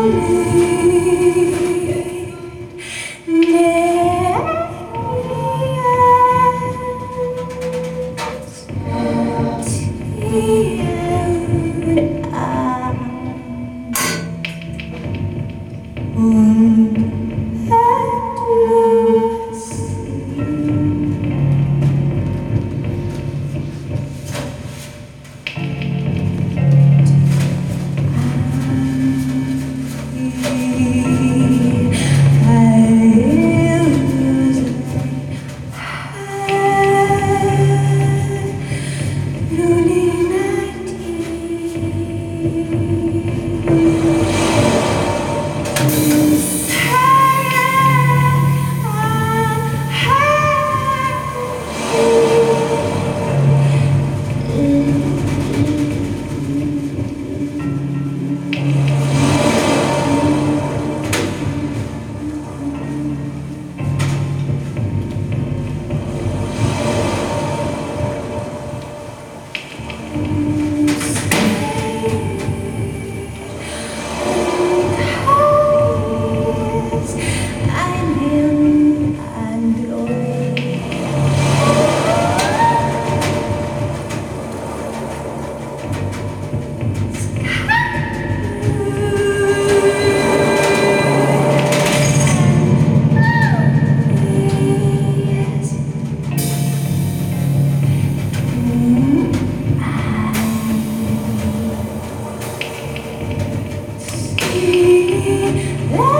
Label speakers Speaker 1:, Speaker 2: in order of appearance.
Speaker 1: Illuminati Yeah.